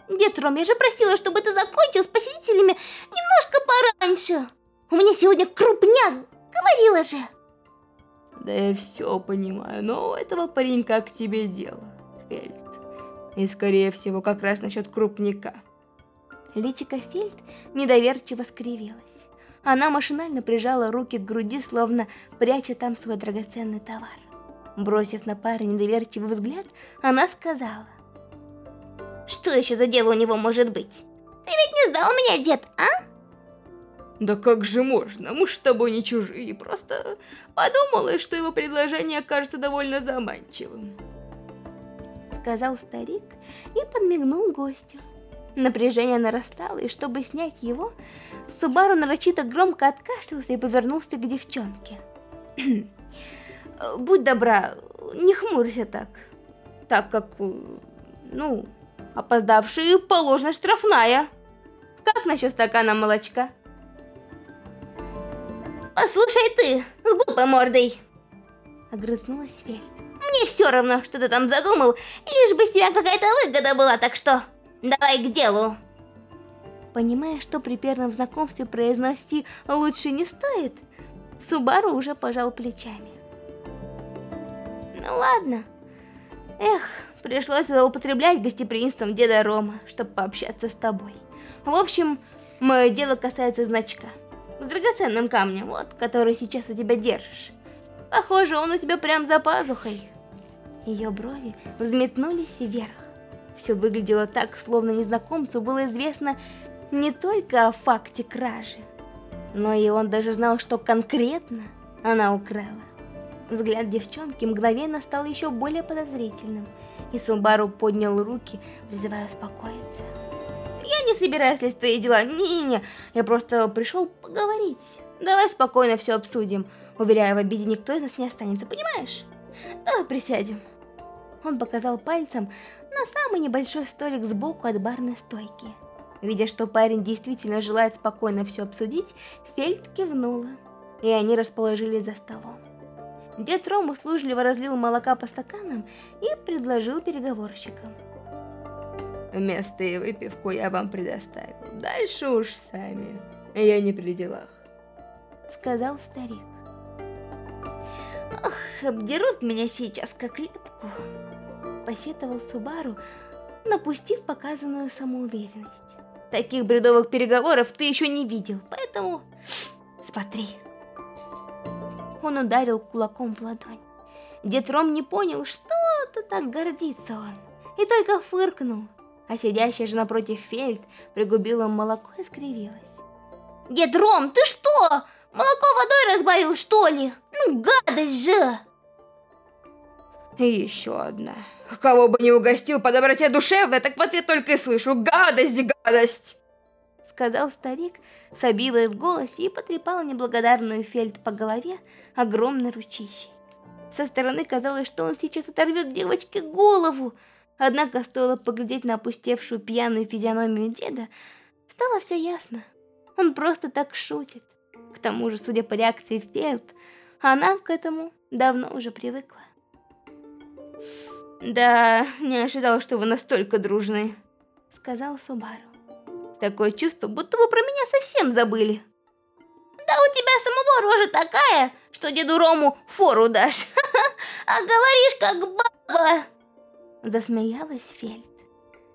Дед Ром, я же просила, чтобы ты закончил с посетителями немножко пораньше. У меня сегодня крупняк, говорила же. Да я все понимаю, но у этого паренька к тебе дело, Фельд. И скорее всего как раз насчет крупника. Личико Фельд недоверчиво скривилась. Она машинально прижала руки к груди, словно пряча там свой драгоценный товар. Бросив на парня недоверчивый взгляд, она сказала. «Что еще за дело у него может быть? Ты ведь не сдал меня, дед, а?» Да как же можно? Мы ж с тобой не чужие, просто подумала, что его предложение кажется довольно заманчивым. Сказал старик и подмигнул гостю. Напряжение нарастало, и чтобы снять его, Субару нарочито громко откашлялся и повернулся к девчонке. «Будь добра, не хмурься так, так как, ну, опоздавший положена штрафная. Как насчет стакана молочка?» «Послушай ты, с глупой мордой!» Огрызнулась Фельд. «Мне все равно, что ты там задумал, лишь бы с тебя какая-то выгода была, так что давай к делу!» Понимая, что при первом знакомстве произнести лучше не стоит, Субару уже пожал плечами. Ну ладно. Эх, пришлось злоупотреблять гостеприимством деда Рома, чтобы пообщаться с тобой. В общем, мое дело касается значка. С драгоценным камнем, вот, который сейчас у тебя держишь. Похоже, он у тебя прям за пазухой. Ее брови взметнулись вверх. Все выглядело так, словно незнакомцу было известно не только о факте кражи, но и он даже знал, что конкретно она украла. Взгляд девчонки мгновенно стал еще более подозрительным, и Сумбару поднял руки, призывая успокоиться. «Я не собираюсь лезть в твои дела, не-не-не, я просто пришел поговорить. Давай спокойно все обсудим. Уверяю, в обиде никто из нас не останется, понимаешь? Давай присядем». Он показал пальцем на самый небольшой столик сбоку от барной стойки. Видя, что парень действительно желает спокойно все обсудить, Фельд кивнула, и они расположились за столом. Дед Ром услужливо разлил молока по стаканам и предложил переговорщикам. Место и выпивку я вам предоставил. Дальше уж сами. Я не при делах. Сказал старик. Ох, обдерут меня сейчас как лепку. Посетовал Субару, напустив показанную самоуверенность. Таких бредовых переговоров ты еще не видел, поэтому смотри. Он ударил кулаком в ладонь. Дед Ром не понял, что-то так гордится он, и только фыркнул, а сидящая же напротив Фельд пригубила молоко и скривилась. Дед Ром, ты что? Молоко водой разбавил, что ли? Ну, гадость же! И еще одна. Кого бы не угостил по доброте душевной, так в ответ только и слышу «гадость, гадость!» Сказал старик с обидой в голосе и потрепал неблагодарную Фельд по голове огромной ручищей. Со стороны казалось, что он сейчас оторвет девочке голову, однако стоило поглядеть на опустевшую пьяную физиономию деда, стало все ясно. Он просто так шутит. К тому же, судя по реакции Фельд, она к этому давно уже привыкла. «Да, не ожидал, что вы настолько дружны», — сказал Субару. «Такое чувство, будто вы про меня совсем забыли». «Да у тебя самого рожа такая, что деду Рому фору дашь, а говоришь как баба!» Засмеялась Фельд.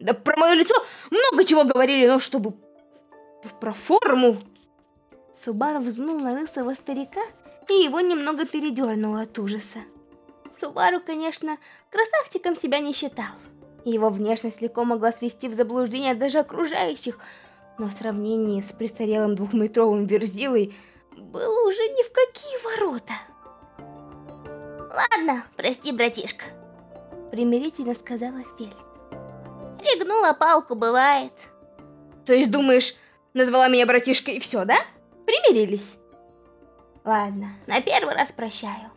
«Да про мое лицо много чего говорили, но чтобы про форму...» Субару взглянул на лысого старика, и его немного передернуло от ужаса. Субару, конечно, красавчиком себя не считал. Его внешность легко могла свести в заблуждение даже окружающих, но в сравнении с престарелым двухметровым верзилой было уже ни в какие ворота. «Ладно, прости, братишка», — примирительно сказала Фельд. «Регнула палку, бывает». «То есть, думаешь, назвала меня братишкой и все, да? Примирились?» «Ладно, на первый раз прощаю.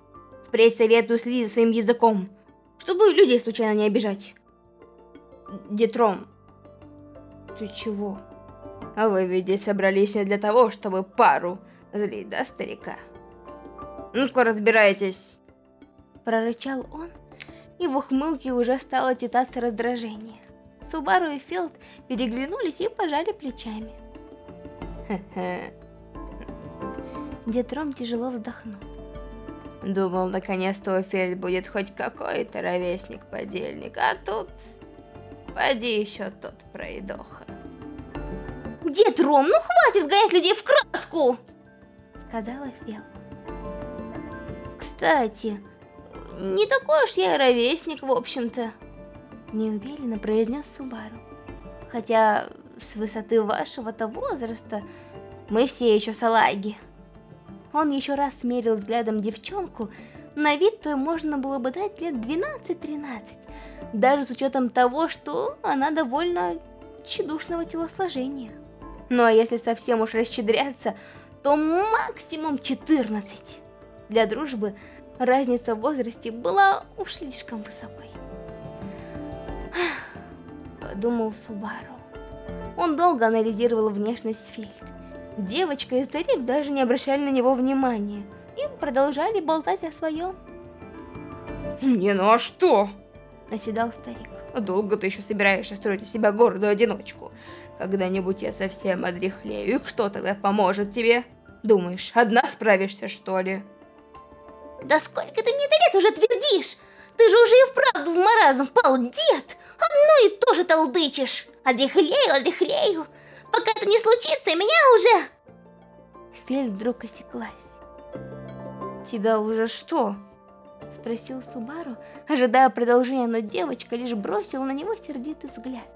Впредь советую следить за своим языком, чтобы людей случайно не обижать. Детром, ты чего? А вы ведь здесь собрались для того, чтобы пару злить, да, старика? Ну-ка, разбирайтесь. Прорычал он, и в ухмылке уже стало читаться раздражение. Субару и Филд переглянулись и пожали плечами. Детром тяжело вздохнул. Думал, наконец-то у Фельд будет хоть какой-то ровесник-подельник, а тут... Поди еще тот пройдоха. Дед Ром, ну хватит гонять людей в краску! сказала Фелд. Кстати, не такой уж я и ровесник, в общем-то. Неуверенно произнес Субару. Хотя с высоты вашего-то возраста мы все еще салаги. Он еще раз смерил взглядом девчонку, на вид то можно было бы дать лет 12-13, даже с учетом того, что она довольно тщедушного телосложения. Ну а если совсем уж расщедряться, то максимум 14. Для дружбы разница в возрасте была уж слишком высокой. Подумал Субару. Он долго анализировал внешность Фильд. Девочка и старик даже не обращали на него внимания и продолжали болтать о своем. «Не, ну а что?» – наседал старик. «Долго ты еще собираешься строить из себя гордую одиночку? Когда-нибудь я совсем одряхлею, и кто тогда поможет тебе? Думаешь, одна справишься, что ли?» «Да сколько ты мне лет уже твердишь? Ты же уже и вправду в маразм впал, дед! Одно и то же толдычишь! Одряхлею, одряхлею! Пока это не случится, меня уже...» Фель вдруг осеклась. «Тебя уже что?» Спросил Субару, ожидая продолжения, но девочка лишь бросила на него сердитый взгляд.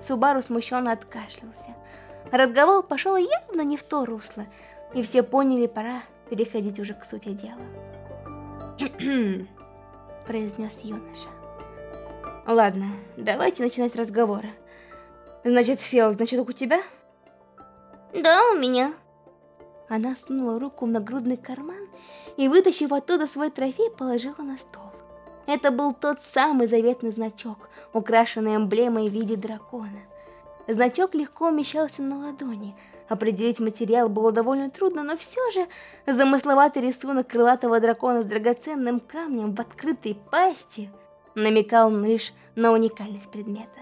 Субару смущенно откашлялся. Разговор пошел явно не в то русло, и все поняли, пора переходить уже к сути дела. произнес юноша. Ладно, давайте начинать разговоры. Значит, Фел, значит, у тебя? Да, у меня. Она сунула руку в нагрудный карман и, вытащив оттуда свой трофей, положила на стол. Это был тот самый заветный значок, украшенный эмблемой в виде дракона. Значок легко умещался на ладони. Определить материал было довольно трудно, но все же замысловатый рисунок крылатого дракона с драгоценным камнем в открытой пасти намекал лишь на уникальность предмета.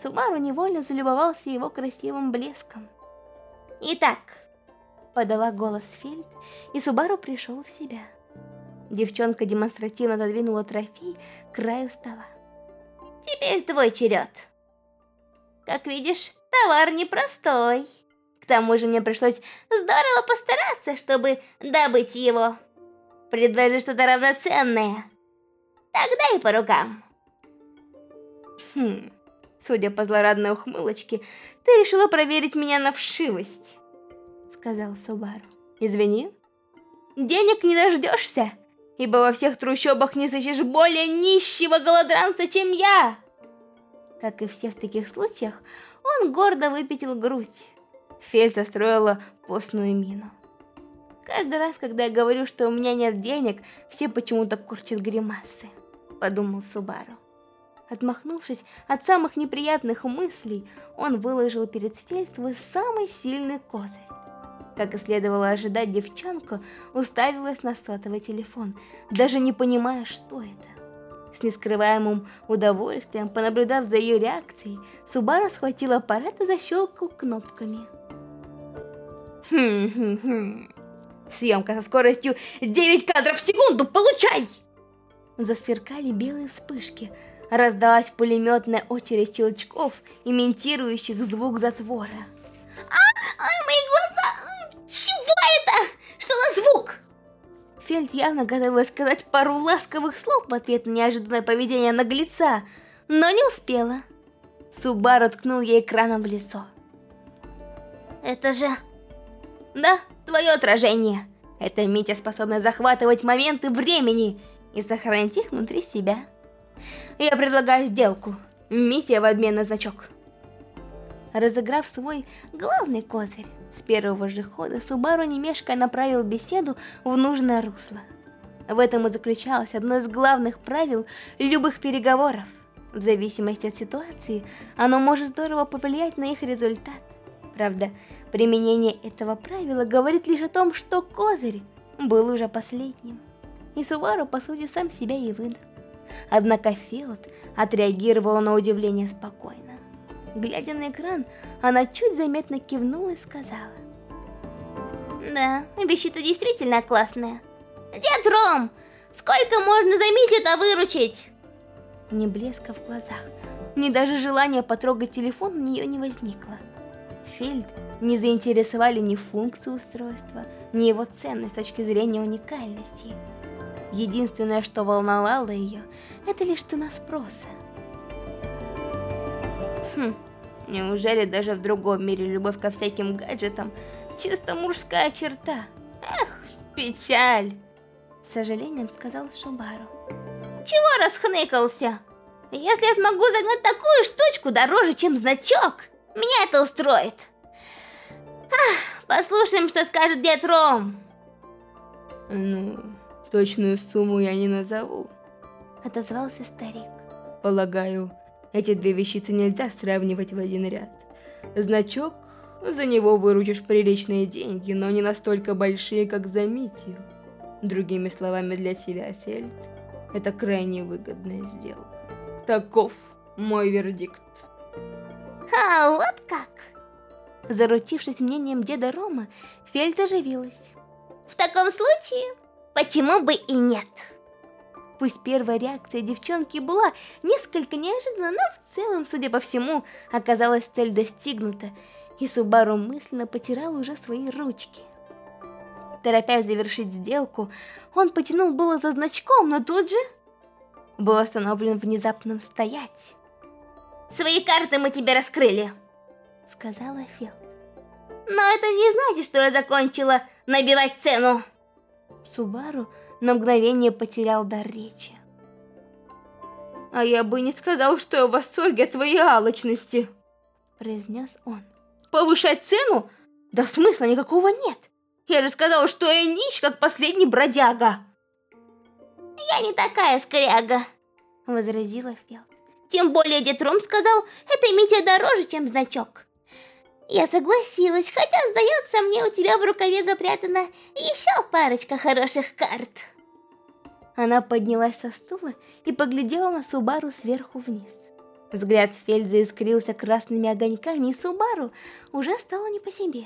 Сумару невольно залюбовался его красивым блеском. «Итак», — подала голос Фельд, и Субару пришел в себя. Девчонка демонстративно отодвинула трофей к краю стола. «Теперь твой черед. Как видишь, товар непростой. К тому же мне пришлось здорово постараться, чтобы добыть его. Предложи что-то равноценное. Тогда и по рукам». Хм, судя по злорадной ухмылочке, ты решила проверить меня на вшивость, сказал Субару. Извини, денег не дождешься ибо во всех трущобах не сыщешь более нищего голодранца, чем я. Как и все в таких случаях, он гордо выпятил грудь. Фель состроила постную мину. Каждый раз, когда я говорю, что у меня нет денег, все почему-то корчат гримасы, подумал Субару. Отмахнувшись от самых неприятных мыслей, он выложил перед Фель свой самый сильный козырь. Как и следовало ожидать, девчонка уставилась на сотовый телефон, даже не понимая, что это. С нескрываемым удовольствием, понаблюдав за ее реакцией, Субару схватил аппарат и защелкал кнопками. Хм-хм-хм. Съемка со скоростью 9 кадров в секунду, получай! Засверкали белые вспышки, раздалась пулеметная очередь щелчков, имитирующих звук затвора. А, ай, мои глаза! Чего это? Что за звук? Фельд явно готовилась сказать пару ласковых слов в ответ на неожиданное поведение наглеца, но не успела. Субару ткнул ей экраном в лицо. Это же... Да, твое отражение. Эта Митя способна захватывать моменты времени и сохранить их внутри себя. Я предлагаю сделку. Митя в обмен на значок. Разыграв свой главный козырь, с первого же хода Субару немешко направил беседу в нужное русло. В этом и заключалось одно из главных правил любых переговоров. В зависимости от ситуации, оно может здорово повлиять на их результат. Правда, применение этого правила говорит лишь о том, что козырь был уже последним. И Субару, по сути, сам себя и выдал. Однако Филд отреагировала на удивление спокойно. Глядя на экран, она чуть заметно кивнула и сказала. Да, вещи-то действительно классные. Дед Ром, сколько можно за это выручить? Ни блеска в глазах, ни даже желания потрогать телефон у нее не возникло. Фельд не заинтересовали ни функции устройства, ни его ценность с точки зрения уникальности. Единственное, что волновало ее, это лишь цена спроса. Хм, неужели даже в другом мире любовь ко всяким гаджетам чисто мужская черта? Эх, печаль! С сожалением сказал Шубару. Чего расхныкался? Если я смогу загнать такую штучку дороже, чем значок, меня это устроит. Ах, послушаем, что скажет дед Ром. Ну, точную сумму я не назову. Отозвался старик. Полагаю, эти две вещицы нельзя сравнивать в один ряд. Значок, за него выручишь приличные деньги, но не настолько большие, как за Митью. Другими словами, для тебя, Фельд, это крайне выгодная сделка. Таков мой вердикт. А вот как? Зарутившись мнением деда Рома, Фельд оживилась. В таком случае, почему бы и нет? Пусть первая реакция девчонки была несколько неожиданна, но в целом, судя по всему, оказалась цель достигнута, и Субару мысленно потирал уже свои ручки. Торопясь завершить сделку, он потянул было за значком, но тут же был остановлен внезапным стоять. «Свои карты мы тебе раскрыли», — сказала Фил. «Но это не значит, что я закончила набивать цену». Субару на мгновение потерял дар речи. «А я бы не сказал, что я в восторге от твоей алчности», — произнес он. «Повышать цену? Да смысла никакого нет. Я же сказала, что я нищ, как последний бродяга!» «Я не такая скряга», — возразила Фелд. «Тем более дед Ром сказал, это Митя дороже, чем значок». Я согласилась, хотя, сдается мне, у тебя в рукаве запрятана еще парочка хороших карт. Она поднялась со стула и поглядела на Субару сверху вниз. Взгляд Фельдза искрился красными огоньками, и Субару уже стало не по себе.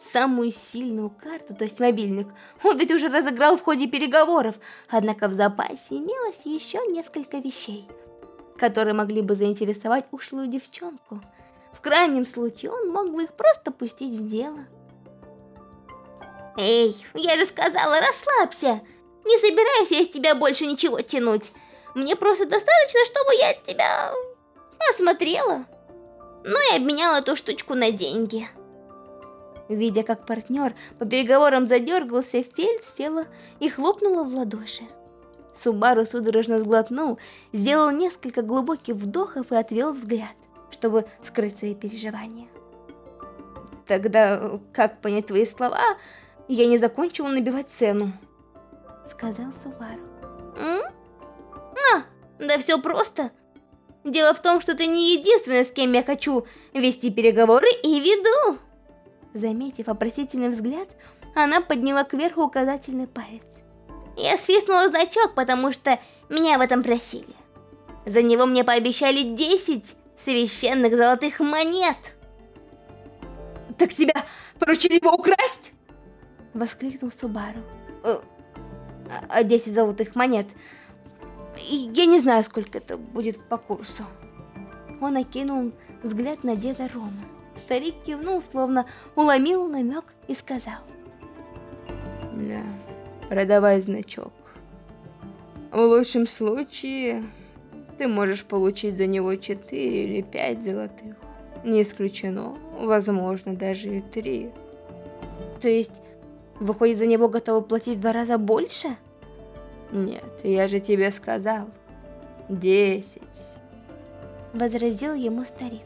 Самую сильную карту, то есть мобильник, он ведь уже разыграл в ходе переговоров, однако в запасе имелось еще несколько вещей, которые могли бы заинтересовать ушлую девчонку – в крайнем случае, он мог бы их просто пустить в дело. Эй, я же сказала, расслабься. Не собираюсь я из тебя больше ничего тянуть. Мне просто достаточно, чтобы я тебя осмотрела. Ну и обменяла эту штучку на деньги. Видя, как партнер по переговорам задергался, Фельд села и хлопнула в ладоши. Субару судорожно сглотнул, сделал несколько глубоких вдохов и отвел взгляд чтобы скрыть свои переживания. Тогда как понять твои слова? Я не закончила набивать цену. Сказал Субару. М? А, да все просто. Дело в том, что ты не единственная, с кем я хочу вести переговоры и веду. Заметив вопросительный взгляд, она подняла кверху указательный палец. Я свистнула значок, потому что меня в этом просили. За него мне пообещали 10 священных золотых монет. Так тебя поручили его украсть? Воскликнул Субару. А 10 золотых монет. Я не знаю, сколько это будет по курсу. Он окинул взгляд на деда Рома. Старик кивнул, словно уломил намек и сказал. Да, продавай значок. В лучшем случае ты можешь получить за него 4 или 5 золотых. Не исключено, возможно, даже и 3. То есть, выходит, за него готовы платить в два раза больше? Нет, я же тебе сказал. 10. Возразил ему старик.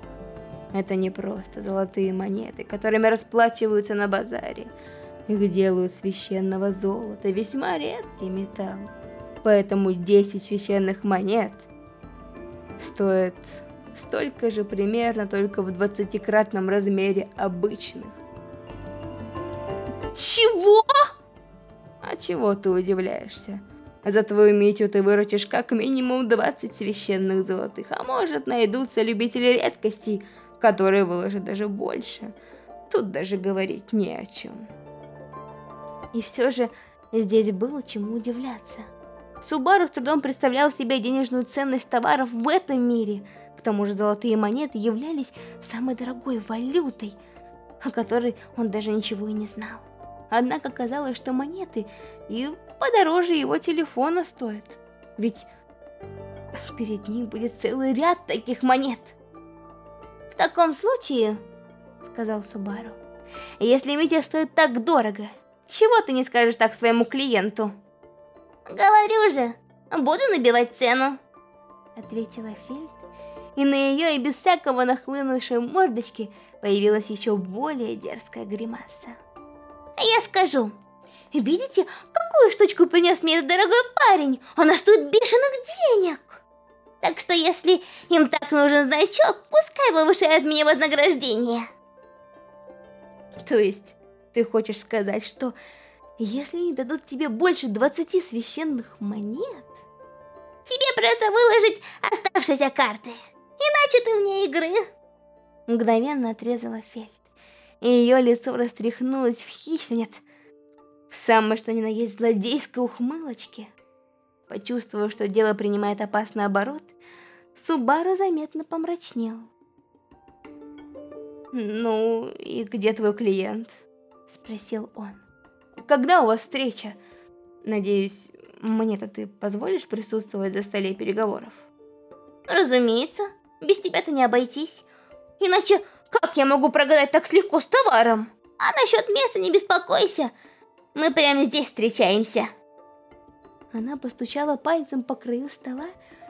Это не просто золотые монеты, которыми расплачиваются на базаре. Их делают священного золота, весьма редкий металл. Поэтому 10 священных монет – стоит столько же примерно, только в двадцатикратном размере обычных. Чего? А чего ты удивляешься? За твою Митю ты выручишь как минимум 20 священных золотых, а может найдутся любители редкостей, которые выложат даже больше. Тут даже говорить не о чем. И все же здесь было чему удивляться. Субару с трудом представлял себе денежную ценность товаров в этом мире. К тому же золотые монеты являлись самой дорогой валютой, о которой он даже ничего и не знал. Однако казалось, что монеты и подороже его телефона стоят. Ведь перед ним будет целый ряд таких монет. В таком случае, сказал Субару, если Митя стоит так дорого, чего ты не скажешь так своему клиенту? Говорю же, буду набивать цену, ответила Фельд, и на ее и без всякого нахлынувшей мордочки появилась еще более дерзкая гримаса. Я скажу, видите, какую штучку принес мне этот дорогой парень? Она стоит бешеных денег. Так что если им так нужен значок, пускай повышают мне вознаграждение. То есть, ты хочешь сказать, что если они дадут тебе больше 20 священных монет... Тебе придется выложить оставшиеся карты, иначе ты вне игры. Мгновенно отрезала Фельд, и ее лицо растряхнулось в хищной, нет, в самой что ни на есть злодейской ухмылочке. Почувствовав, что дело принимает опасный оборот, Субару заметно помрачнел. «Ну, и где твой клиент?» – спросил он. «Когда у вас встреча? Надеюсь, мне-то ты позволишь присутствовать за столе переговоров?» «Разумеется, без тебя-то не обойтись. Иначе как я могу прогадать так легко с товаром? А насчет места не беспокойся, мы прямо здесь встречаемся». Она постучала пальцем по краю стола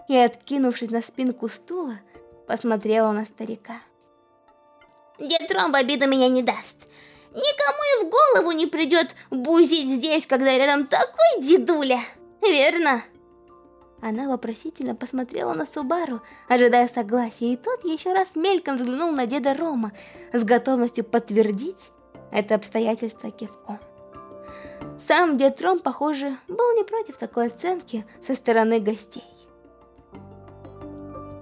и, откинувшись на спинку стула, посмотрела на старика. Дед Ром в обиду меня не даст. Никому и в голову не придет бузить здесь, когда рядом такой дедуля, верно? Она вопросительно посмотрела на Субару, ожидая согласия, и тот еще раз мельком взглянул на деда Рома, с готовностью подтвердить это обстоятельство кивком. Сам дед Ром, похоже, был не против такой оценки со стороны гостей.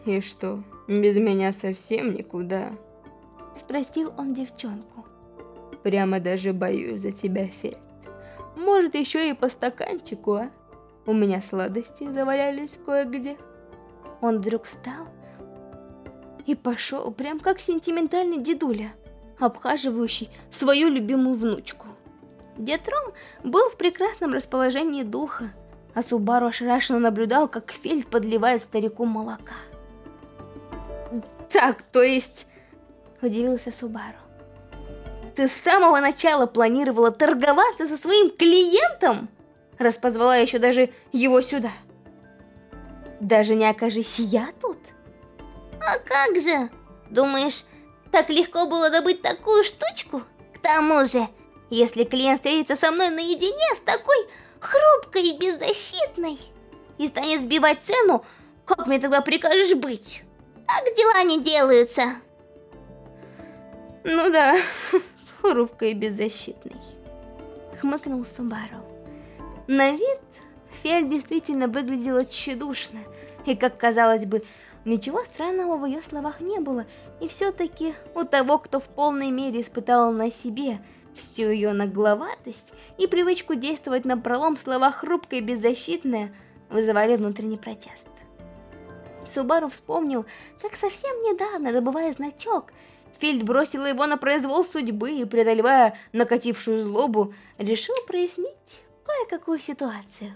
«И что, без меня совсем никуда?» Спросил он девчонку. «Прямо даже боюсь за тебя, Фельд. Может, еще и по стаканчику, а? У меня сладости завалялись кое-где». Он вдруг встал и пошел, прям как сентиментальный дедуля, обхаживающий свою любимую внучку. Дед Ром был в прекрасном расположении духа, а Субару ошарашенно наблюдал, как Фельд подливает старику молока. «Так, то есть...» – удивился Субару. «Ты с самого начала планировала торговаться со своим клиентом?» Раз позвала еще даже его сюда. Даже не окажись я тут? А как же? Думаешь, так легко было добыть такую штучку? К тому же, если клиент встретится со мной наедине с такой хрупкой и беззащитной и станет сбивать цену, как мне тогда прикажешь быть? Так дела не делаются. Ну да, хрупкой и беззащитной. Хмыкнул Субару. На вид Фель действительно выглядела тщедушно, и, как казалось бы, ничего странного в ее словах не было, и все-таки у того, кто в полной мере испытал на себе – Всю ее нагловатость и привычку действовать на пролом слова хрупкая и беззащитная вызывали внутренний протест. Субару вспомнил, как совсем недавно, добывая значок, Фильд бросила его на произвол судьбы и, преодолевая накатившую злобу, решил прояснить кое-какую ситуацию.